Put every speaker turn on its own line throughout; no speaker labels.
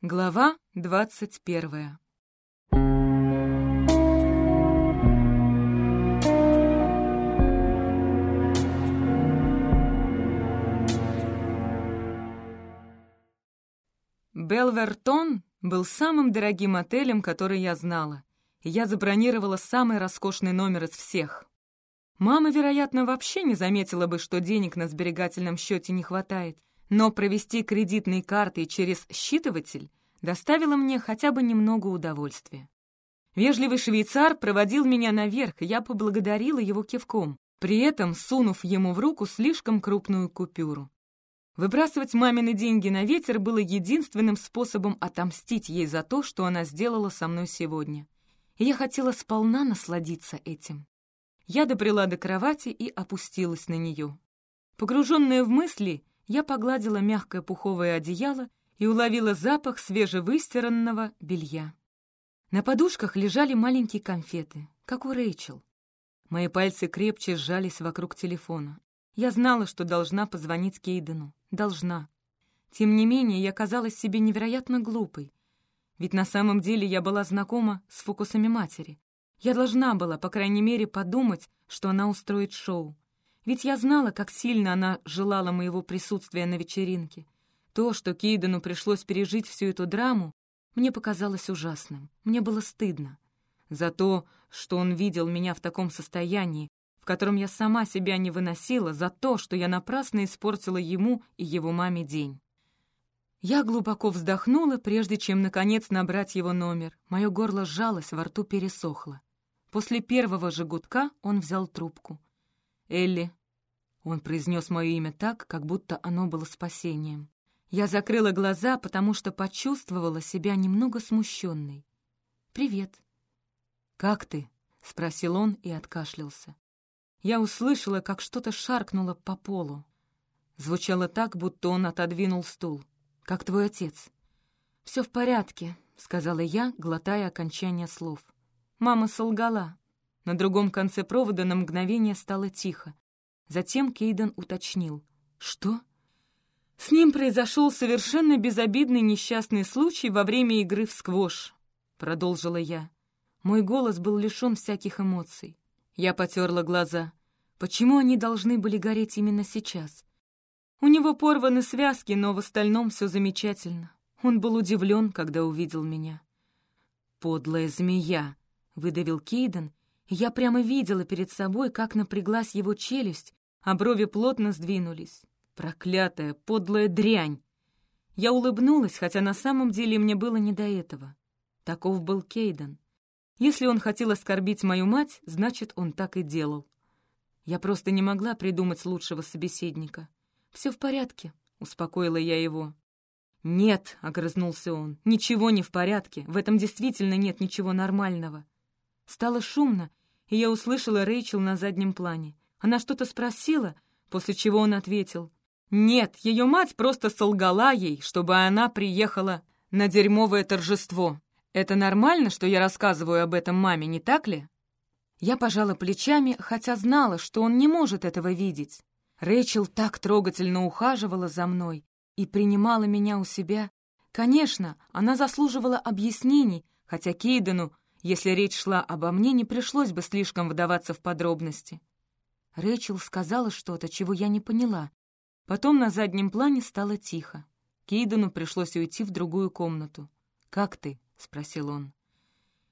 Глава двадцать первая. Белвертон был самым дорогим отелем, который я знала, и я забронировала самый роскошный номер из всех. Мама, вероятно, вообще не заметила бы, что денег на сберегательном счете не хватает, но провести кредитные карты через считыватель доставило мне хотя бы немного удовольствия. Вежливый швейцар проводил меня наверх, я поблагодарила его кивком, при этом сунув ему в руку слишком крупную купюру. Выбрасывать мамины деньги на ветер было единственным способом отомстить ей за то, что она сделала со мной сегодня. И я хотела сполна насладиться этим. Я добрела до кровати и опустилась на нее. Погруженная в мысли, я погладила мягкое пуховое одеяло и уловила запах свежевыстиранного белья. На подушках лежали маленькие конфеты, как у Рэйчел. Мои пальцы крепче сжались вокруг телефона. Я знала, что должна позвонить Кейдену. Должна. Тем не менее, я казалась себе невероятно глупой. Ведь на самом деле я была знакома с фокусами матери. Я должна была, по крайней мере, подумать, что она устроит шоу. Ведь я знала, как сильно она желала моего присутствия на вечеринке. То, что Кейдену пришлось пережить всю эту драму, мне показалось ужасным. Мне было стыдно. За то, что он видел меня в таком состоянии, котором я сама себя не выносила за то, что я напрасно испортила ему и его маме день. Я глубоко вздохнула, прежде чем, наконец, набрать его номер. Мое горло сжалось, во рту пересохло. После первого же гудка он взял трубку. «Элли». Он произнес мое имя так, как будто оно было спасением. Я закрыла глаза, потому что почувствовала себя немного смущенной. «Привет». «Как ты?» — спросил он и откашлялся. Я услышала, как что-то шаркнуло по полу. Звучало так, будто он отодвинул стул. «Как твой отец?» «Все в порядке», — сказала я, глотая окончание слов. Мама солгала. На другом конце провода на мгновение стало тихо. Затем Кейден уточнил. «Что?» «С ним произошел совершенно безобидный несчастный случай во время игры в сквош», — продолжила я. Мой голос был лишен всяких эмоций. Я потерла глаза. Почему они должны были гореть именно сейчас? У него порваны связки, но в остальном все замечательно. Он был удивлен, когда увидел меня. «Подлая змея!» — выдавил Кейден, я прямо видела перед собой, как напряглась его челюсть, а брови плотно сдвинулись. Проклятая, подлая дрянь! Я улыбнулась, хотя на самом деле мне было не до этого. Таков был Кейден. Если он хотел оскорбить мою мать, значит, он так и делал. Я просто не могла придумать лучшего собеседника. «Все в порядке», — успокоила я его. «Нет», — огрызнулся он, — «ничего не в порядке. В этом действительно нет ничего нормального». Стало шумно, и я услышала Рэйчел на заднем плане. Она что-то спросила, после чего он ответил. «Нет, ее мать просто солгала ей, чтобы она приехала на дерьмовое торжество». Это нормально, что я рассказываю об этом маме, не так ли?» Я пожала плечами, хотя знала, что он не может этого видеть. Рэйчел так трогательно ухаживала за мной и принимала меня у себя. Конечно, она заслуживала объяснений, хотя Кейдену, если речь шла обо мне, не пришлось бы слишком вдаваться в подробности. Рэйчел сказала что-то, чего я не поняла. Потом на заднем плане стало тихо. Кейдену пришлось уйти в другую комнату. «Как ты?» — спросил он.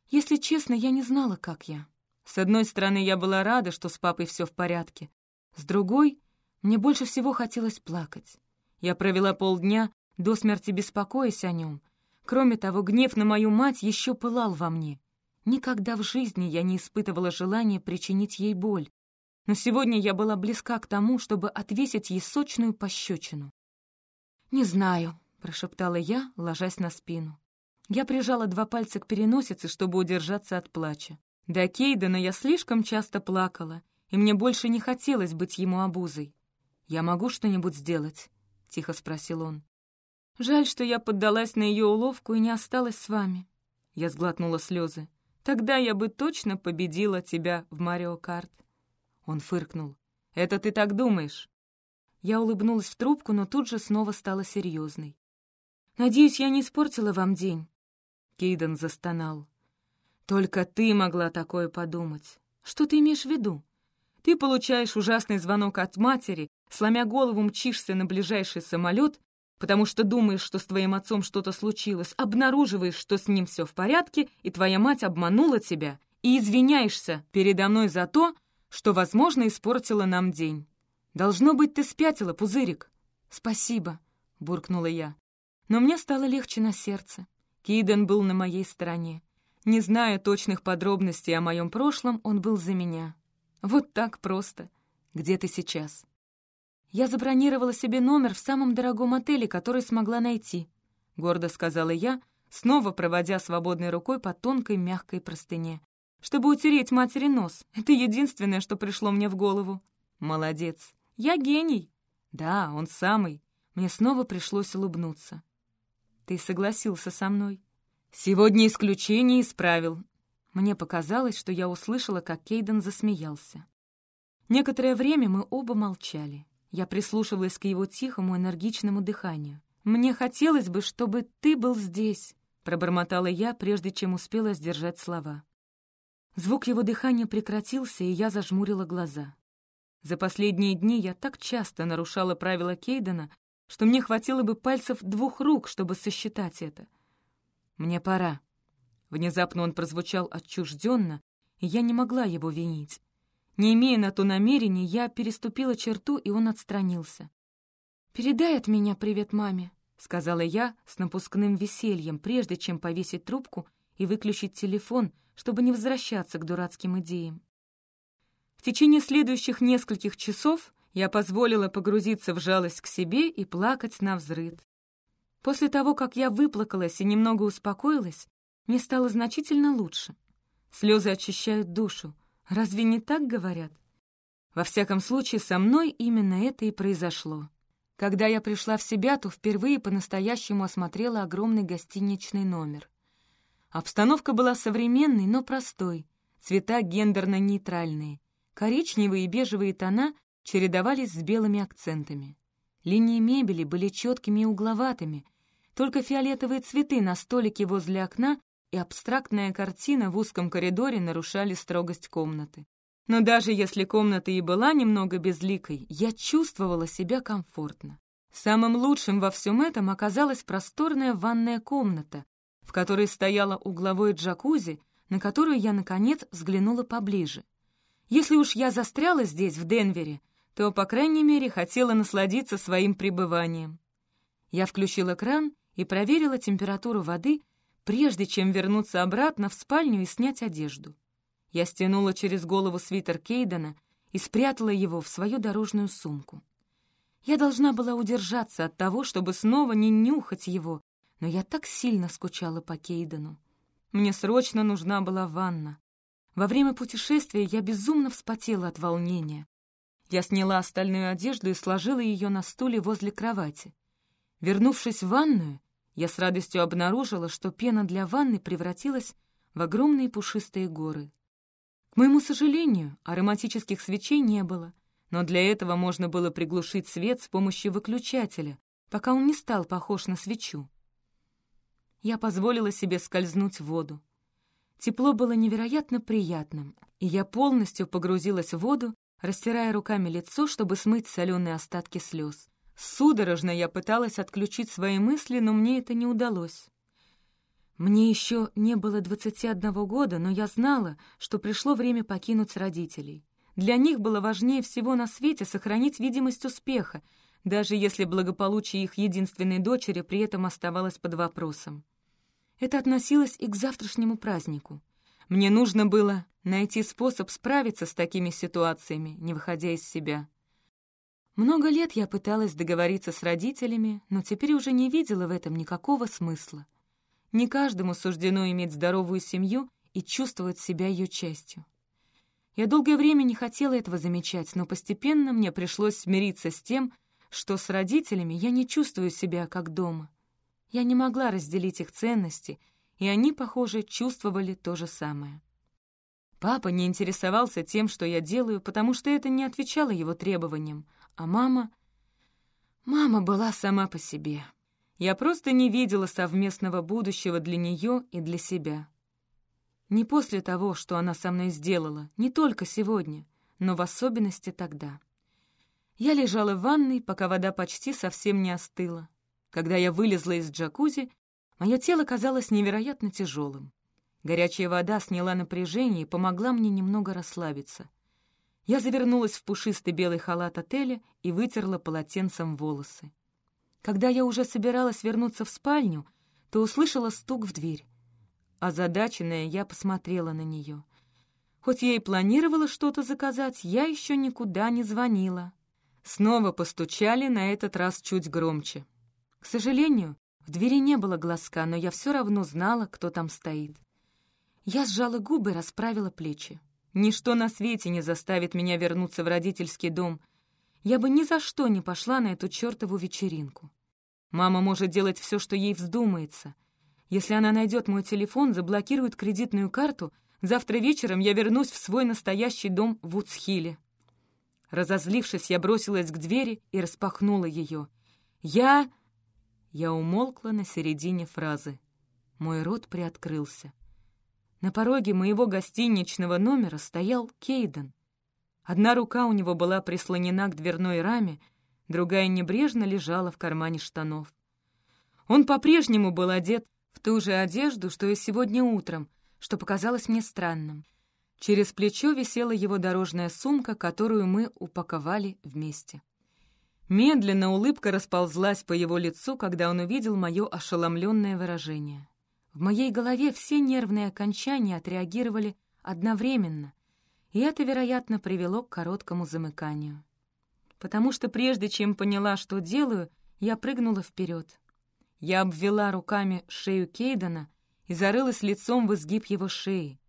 «Если честно, я не знала, как я. С одной стороны, я была рада, что с папой все в порядке. С другой, мне больше всего хотелось плакать. Я провела полдня, до смерти беспокоясь о нем. Кроме того, гнев на мою мать еще пылал во мне. Никогда в жизни я не испытывала желания причинить ей боль. Но сегодня я была близка к тому, чтобы отвесить ей сочную пощечину. «Не знаю», — прошептала я, ложась на спину. Я прижала два пальца к переносице, чтобы удержаться от плача. До Кейдена я слишком часто плакала, и мне больше не хотелось быть ему обузой. «Я могу что-нибудь сделать?» — тихо спросил он. «Жаль, что я поддалась на ее уловку и не осталась с вами». Я сглотнула слезы. «Тогда я бы точно победила тебя в Марио Карт». Он фыркнул. «Это ты так думаешь?» Я улыбнулась в трубку, но тут же снова стала серьезной. Надеюсь, я не испортила вам день?» Кейден застонал. «Только ты могла такое подумать. Что ты имеешь в виду? Ты получаешь ужасный звонок от матери, сломя голову мчишься на ближайший самолет, потому что думаешь, что с твоим отцом что-то случилось, обнаруживаешь, что с ним все в порядке, и твоя мать обманула тебя, и извиняешься передо мной за то, что, возможно, испортила нам день. Должно быть, ты спятила, пузырик. Спасибо, буркнула я. Но мне стало легче на сердце. Кейден был на моей стороне. Не зная точных подробностей о моем прошлом, он был за меня. Вот так просто. Где ты сейчас? Я забронировала себе номер в самом дорогом отеле, который смогла найти, гордо сказала я, снова проводя свободной рукой по тонкой мягкой простыне. Чтобы утереть матери нос. Это единственное, что пришло мне в голову. Молодец. Я гений. Да, он самый. Мне снова пришлось улыбнуться. Ты согласился со мной. Сегодня исключение исправил. Мне показалось, что я услышала, как Кейден засмеялся. Некоторое время мы оба молчали. Я прислушивалась к его тихому, энергичному дыханию. «Мне хотелось бы, чтобы ты был здесь», — пробормотала я, прежде чем успела сдержать слова. Звук его дыхания прекратился, и я зажмурила глаза. За последние дни я так часто нарушала правила Кейдена, что мне хватило бы пальцев двух рук, чтобы сосчитать это. «Мне пора», Внезапно он прозвучал отчужденно, и я не могла его винить. Не имея на то намерения, я переступила черту, и он отстранился. «Передай от меня привет маме», — сказала я с напускным весельем, прежде чем повесить трубку и выключить телефон, чтобы не возвращаться к дурацким идеям. В течение следующих нескольких часов я позволила погрузиться в жалость к себе и плакать на взрыд. После того, как я выплакалась и немного успокоилась, мне стало значительно лучше. Слезы очищают душу. Разве не так говорят? Во всяком случае, со мной именно это и произошло. Когда я пришла в себя, то впервые по-настоящему осмотрела огромный гостиничный номер. Обстановка была современной, но простой. Цвета гендерно-нейтральные. Коричневые и бежевые тона чередовались с белыми акцентами. Линии мебели были четкими и угловатыми. Только фиолетовые цветы на столике возле окна и абстрактная картина в узком коридоре нарушали строгость комнаты. Но даже если комната и была немного безликой, я чувствовала себя комфортно. Самым лучшим во всем этом оказалась просторная ванная комната, в которой стояла угловой джакузи, на которую я, наконец, взглянула поближе. Если уж я застряла здесь, в Денвере, то, по крайней мере, хотела насладиться своим пребыванием. Я включила кран и проверила температуру воды прежде чем вернуться обратно в спальню и снять одежду. Я стянула через голову свитер Кейдена и спрятала его в свою дорожную сумку. Я должна была удержаться от того, чтобы снова не нюхать его, но я так сильно скучала по Кейдену. Мне срочно нужна была ванна. Во время путешествия я безумно вспотела от волнения. Я сняла остальную одежду и сложила ее на стуле возле кровати. Вернувшись в ванную, я с радостью обнаружила, что пена для ванны превратилась в огромные пушистые горы. К моему сожалению, ароматических свечей не было, но для этого можно было приглушить свет с помощью выключателя, пока он не стал похож на свечу. Я позволила себе скользнуть в воду. Тепло было невероятно приятным, и я полностью погрузилась в воду, растирая руками лицо, чтобы смыть соленые остатки слез. Судорожно я пыталась отключить свои мысли, но мне это не удалось. Мне еще не было 21 года, но я знала, что пришло время покинуть родителей. Для них было важнее всего на свете сохранить видимость успеха, даже если благополучие их единственной дочери при этом оставалось под вопросом. Это относилось и к завтрашнему празднику. Мне нужно было найти способ справиться с такими ситуациями, не выходя из себя. Много лет я пыталась договориться с родителями, но теперь уже не видела в этом никакого смысла. Не каждому суждено иметь здоровую семью и чувствовать себя ее частью. Я долгое время не хотела этого замечать, но постепенно мне пришлось смириться с тем, что с родителями я не чувствую себя как дома. Я не могла разделить их ценности, и они, похоже, чувствовали то же самое. Папа не интересовался тем, что я делаю, потому что это не отвечало его требованиям, а мама... Мама была сама по себе. Я просто не видела совместного будущего для нее и для себя. Не после того, что она со мной сделала, не только сегодня, но в особенности тогда. Я лежала в ванной, пока вода почти совсем не остыла. Когда я вылезла из джакузи, мое тело казалось невероятно тяжелым. Горячая вода сняла напряжение и помогла мне немного расслабиться. Я завернулась в пушистый белый халат отеля и вытерла полотенцем волосы. Когда я уже собиралась вернуться в спальню, то услышала стук в дверь. Озадаченная, я посмотрела на нее. Хоть я и планировала что-то заказать, я еще никуда не звонила. Снова постучали, на этот раз чуть громче. К сожалению, в двери не было глазка, но я все равно знала, кто там стоит. Я сжала губы расправила плечи. Ничто на свете не заставит меня вернуться в родительский дом. Я бы ни за что не пошла на эту чертову вечеринку. Мама может делать все, что ей вздумается. Если она найдет мой телефон, заблокирует кредитную карту, завтра вечером я вернусь в свой настоящий дом в Уцхиле. Разозлившись, я бросилась к двери и распахнула ее. «Я...» Я умолкла на середине фразы. Мой рот приоткрылся. На пороге моего гостиничного номера стоял Кейден. Одна рука у него была прислонена к дверной раме, другая небрежно лежала в кармане штанов. Он по-прежнему был одет в ту же одежду, что и сегодня утром, что показалось мне странным. Через плечо висела его дорожная сумка, которую мы упаковали вместе. Медленно улыбка расползлась по его лицу, когда он увидел мое ошеломленное выражение. В моей голове все нервные окончания отреагировали одновременно, и это, вероятно, привело к короткому замыканию потому что прежде чем поняла, что делаю, я прыгнула вперед. Я обвела руками шею Кейдена и зарылась лицом в изгиб его шеи.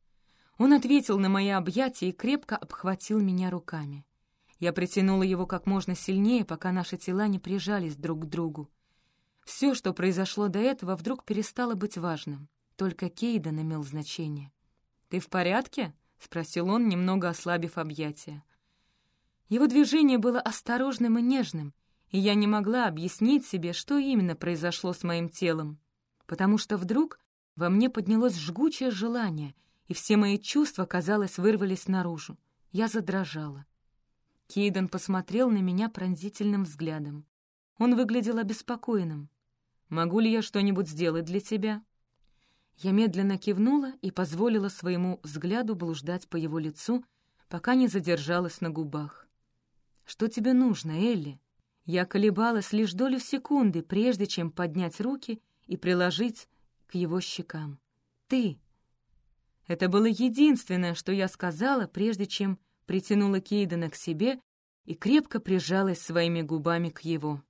Он ответил на мои объятия и крепко обхватил меня руками. Я притянула его как можно сильнее, пока наши тела не прижались друг к другу. Все, что произошло до этого, вдруг перестало быть важным. Только Кейден имел значение. «Ты в порядке?» — спросил он, немного ослабив объятия. Его движение было осторожным и нежным, и я не могла объяснить себе, что именно произошло с моим телом, потому что вдруг во мне поднялось жгучее желание, и все мои чувства, казалось, вырвались наружу. Я задрожала. Кейден посмотрел на меня пронзительным взглядом. Он выглядел обеспокоенным. «Могу ли я что-нибудь сделать для тебя?» Я медленно кивнула и позволила своему взгляду блуждать по его лицу, пока не задержалась на губах. «Что тебе нужно, Элли?» Я колебалась лишь долю секунды, прежде чем поднять руки и приложить к его щекам. «Ты!» Это было единственное, что я сказала, прежде чем притянула Кейдена к себе и крепко прижалась своими губами к его.